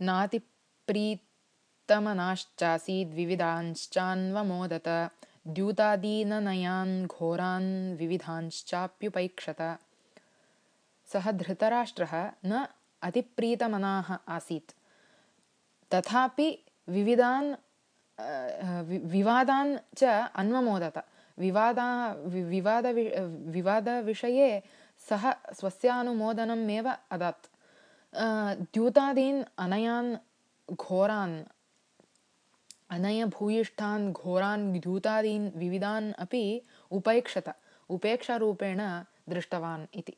नातिप्रीतमनाश्चासीद्विविधांश्चान्वमोदत द्यूतादीननयान् घोरान् विविधांश्चाप्युपैक्षत। सः धृतराष्ट्रः न अतिप्रीतमनाः आसीत्। तथापि विविधान् विवादान् च अन्वमोदत। विवादा विवादवि विवादविषये सः स्वस्यानुमोदनम् एव अदत् द्यूतादीन् अनयान् घोरान् अनयभूयिष्ठान् घोरान् द्यूतादीन् विविधान् अपि उपैक्षत उपेक्षारूपेण दृष्टवान् इति